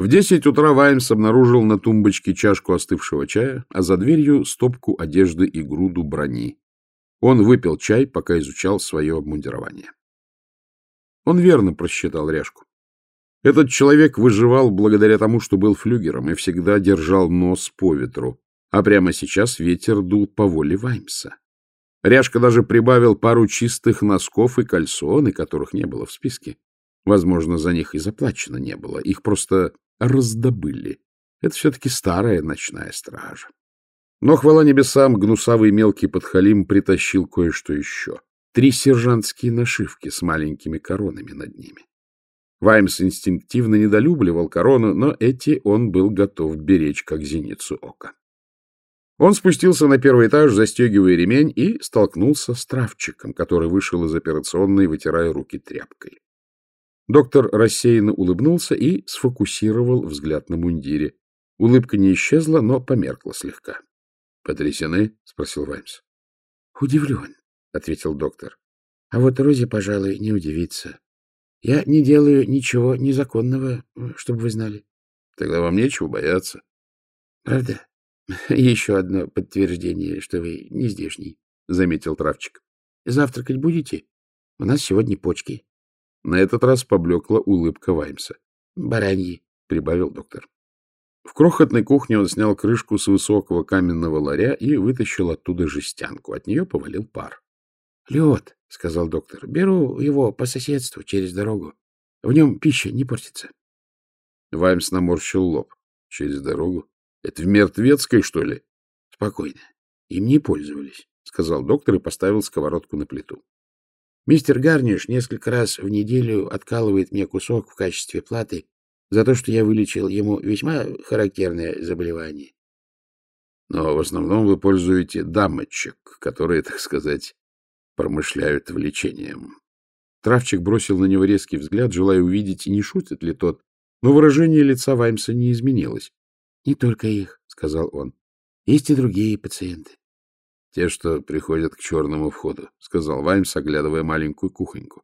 В десять утра Ваймс обнаружил на тумбочке чашку остывшего чая, а за дверью стопку одежды и груду брони. Он выпил чай, пока изучал свое обмундирование. Он верно просчитал ряжку. Этот человек выживал благодаря тому, что был флюгером и всегда держал нос по ветру, а прямо сейчас ветер дул по воле Ваймса. Ряжка даже прибавил пару чистых носков и кальсоны, которых не было в списке. Возможно, за них и заплачено не было, их просто раздобыли. Это все-таки старая ночная стража. Но, хвала небесам, гнусавый мелкий подхалим притащил кое-что еще. Три сержантские нашивки с маленькими коронами над ними. Ваймс инстинктивно недолюбливал корону, но эти он был готов беречь, как зеницу ока. Он спустился на первый этаж, застегивая ремень, и столкнулся с травчиком, который вышел из операционной, вытирая руки тряпкой. Доктор рассеянно улыбнулся и сфокусировал взгляд на мундире. Улыбка не исчезла, но померкла слегка. — Потрясены? — спросил Ваймс. — Удивлен, — ответил доктор. — А вот Рози, пожалуй, не удивится. Я не делаю ничего незаконного, чтобы вы знали. — Тогда вам нечего бояться. — Правда? Еще одно подтверждение, что вы не здешний, — заметил травчик. — Завтракать будете? У нас сегодня почки. На этот раз поблекла улыбка Ваймса. — Бараньи, — прибавил доктор. В крохотной кухне он снял крышку с высокого каменного ларя и вытащил оттуда жестянку. От нее повалил пар. — Лед, — сказал доктор. — Беру его по соседству через дорогу. В нем пища не портится. Ваймс наморщил лоб. — Через дорогу? Это в Мертвецкой, что ли? — Спокойно. Им не пользовались, — сказал доктор и поставил сковородку на плиту. Мистер Гарниш несколько раз в неделю откалывает мне кусок в качестве платы за то, что я вылечил ему весьма характерное заболевание. Но в основном вы пользуете дамочек, которые, так сказать, промышляют влечением. Травчик бросил на него резкий взгляд, желая увидеть, не шутит ли тот, но выражение лица Ваймса не изменилось. — Не только их, — сказал он. — Есть и другие пациенты. — Те, что приходят к черному входу, — сказал Ваймс, оглядывая маленькую кухоньку.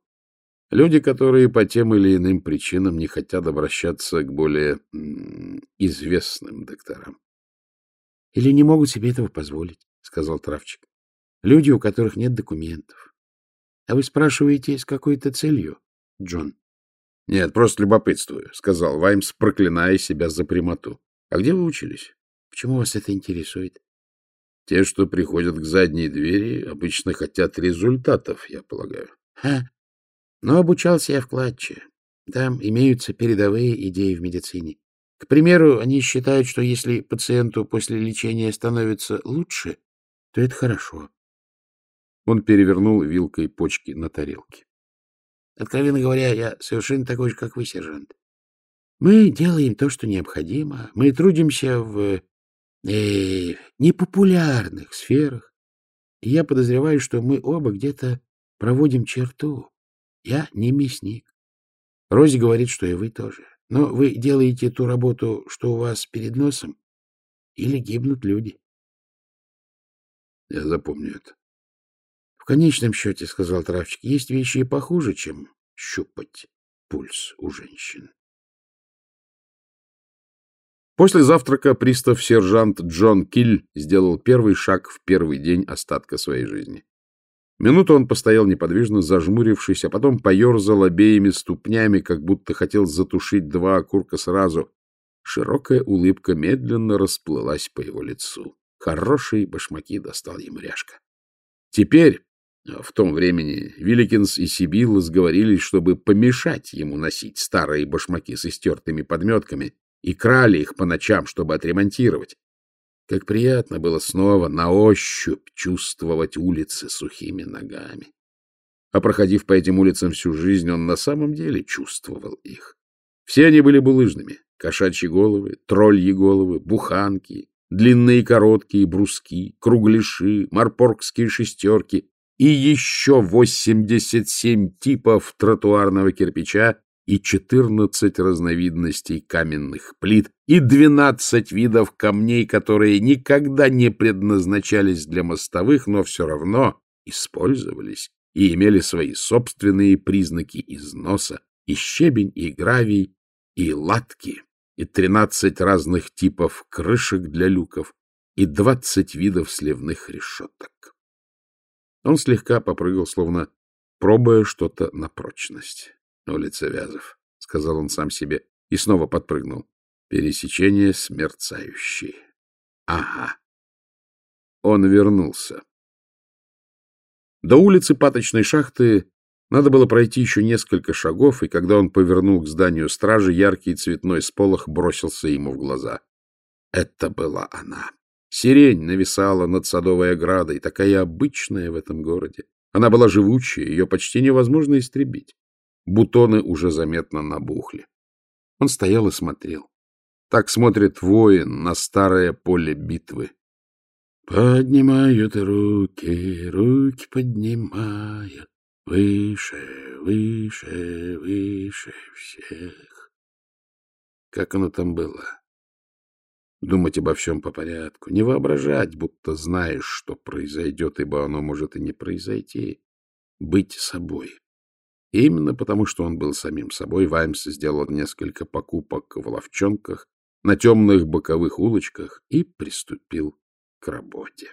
Люди, которые по тем или иным причинам не хотят обращаться к более известным докторам. — Или не могут себе этого позволить, — сказал травчик. — Люди, у которых нет документов. — А вы спрашиваете, с какой-то целью, Джон? — Нет, просто любопытствую, — сказал Ваймс, проклиная себя за прямоту. — А где вы учились? — Почему вас это интересует? Те, что приходят к задней двери, обычно хотят результатов, я полагаю. Ха. Но обучался я в Кладче. Там имеются передовые идеи в медицине. К примеру, они считают, что если пациенту после лечения становится лучше, то это хорошо. Он перевернул вилкой почки на тарелке. Откровенно говоря, я совершенно такой же, как вы, сержант. Мы делаем то, что необходимо. Мы трудимся в э, непопулярных сферах. И я подозреваю, что мы оба где-то проводим черту. Я не мясник. Рози говорит, что и вы тоже. Но вы делаете ту работу, что у вас перед носом, или гибнут люди. Я запомню это. В конечном счете, — сказал травчик, — есть вещи и похуже, чем щупать пульс у женщин. После завтрака пристав-сержант Джон Киль сделал первый шаг в первый день остатка своей жизни. Минуту он постоял неподвижно, зажмурившись, а потом поерзал обеими ступнями, как будто хотел затушить два окурка сразу. Широкая улыбка медленно расплылась по его лицу. Хорошие башмаки достал ему ряжка. Теперь, в том времени, Вилликинс и Сибилла сговорились, чтобы помешать ему носить старые башмаки с истертыми подметками, и крали их по ночам, чтобы отремонтировать. Как приятно было снова на ощупь чувствовать улицы сухими ногами. А проходив по этим улицам всю жизнь, он на самом деле чувствовал их. Все они были булыжными. Кошачьи головы, тролльи головы, буханки, длинные короткие бруски, кругляши, марпоргские шестерки и еще 87 типов тротуарного кирпича, и 14 разновидностей каменных плит, и 12 видов камней, которые никогда не предназначались для мостовых, но все равно использовались и имели свои собственные признаки износа, и щебень, и гравий, и латки, и тринадцать разных типов крышек для люков и двадцать видов сливных решеток. Он слегка попрыгал, словно пробуя что-то на прочность. — Улица Вязов, — сказал он сам себе, и снова подпрыгнул. Пересечение с мерцающей. Ага. Он вернулся. До улицы Паточной шахты надо было пройти еще несколько шагов, и когда он повернул к зданию стражи, яркий цветной сполох бросился ему в глаза. Это была она. Сирень нависала над садовой оградой, такая обычная в этом городе. Она была живучая, ее почти невозможно истребить. Бутоны уже заметно набухли. Он стоял и смотрел. Так смотрит воин на старое поле битвы. Поднимают руки, руки поднимают, выше, выше, выше всех. Как оно там было? Думать обо всем по порядку, не воображать, будто знаешь, что произойдет, ибо оно может и не произойти. Быть собой. И именно потому, что он был самим собой, Ваймс сделал несколько покупок в ловчонках, на темных боковых улочках и приступил к работе.